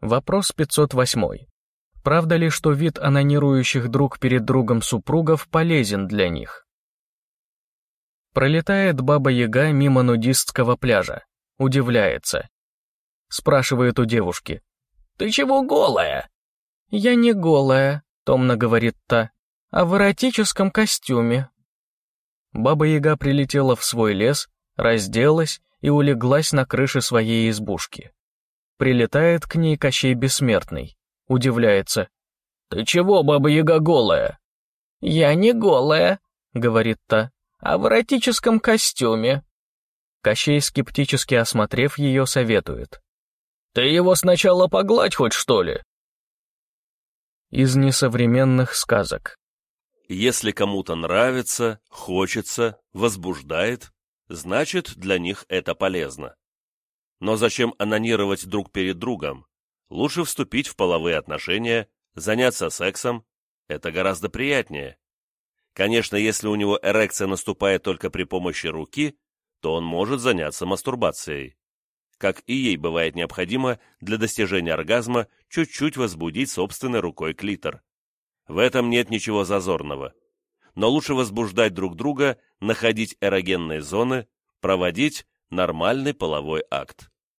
Вопрос 508. Правда ли, что вид анонирующих друг перед другом супругов полезен для них? Пролетает баба-яга мимо нудистского пляжа. Удивляется. Спрашивает у девушки. «Ты чего голая?» «Я не голая», — томно говорит та, «а в эротическом костюме». Баба-яга прилетела в свой лес, разделась и улеглась на крыше своей избушки. Прилетает к ней Кощей Бессмертный. Удивляется. «Ты чего, баба-яга, голая?» «Я не голая», — говорит та, «а в эротическом костюме». Кощей, скептически осмотрев ее, советует. «Ты его сначала погладь хоть, что ли?» Из несовременных сказок. Если кому-то нравится, хочется, возбуждает, значит, для них это полезно. Но зачем анонировать друг перед другом? Лучше вступить в половые отношения, заняться сексом. Это гораздо приятнее. Конечно, если у него эрекция наступает только при помощи руки, то он может заняться мастурбацией. Как и ей бывает необходимо для достижения оргазма чуть-чуть возбудить собственной рукой клитор. В этом нет ничего зазорного. Но лучше возбуждать друг друга, находить эрогенные зоны, проводить нормальный половой акт.